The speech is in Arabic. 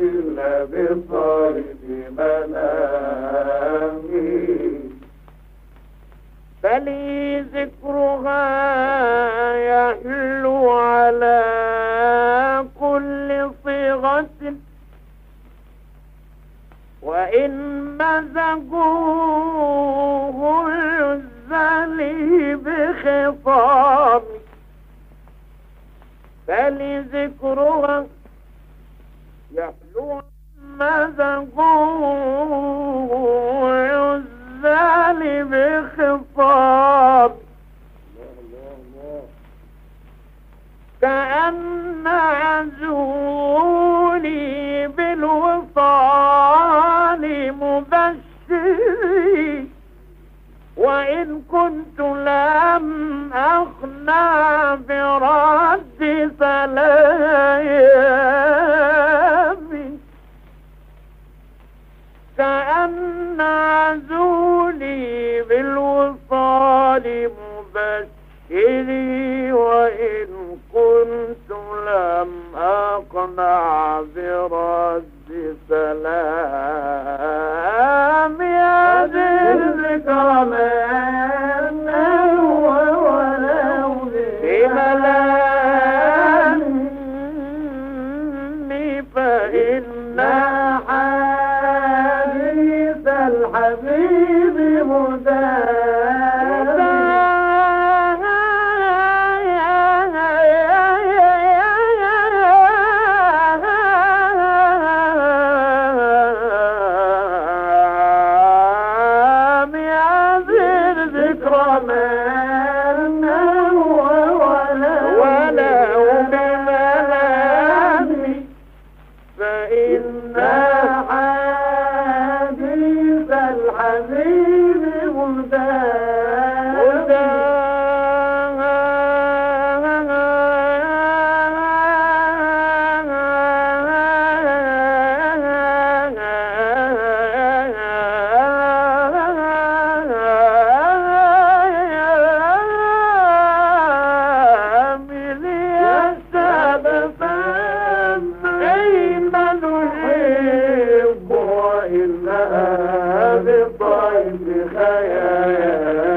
إلا بصيد منامي فلي ذكرها يحلو على كل صيغة. وإن مزقوه الزلي بخطاب فلذكرها يحلو مزقوه الزلي بخطاب. كأن عزولي بالوصال مبشري وإن كنت لم أخنع برد سلامي كأن عزولي بالوصال مبشري وإن كنت لم أقنع برد سلام. يا ذي الذكر الحبيب مدام الحبيب أين الضيف خيال